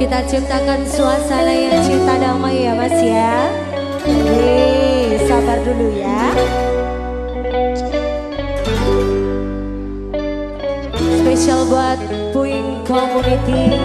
Kita ciptakan suasana yang cinta damai ya mas ya. Yeay, sabar dulu ya. Spesial buat Puing Community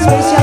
especial.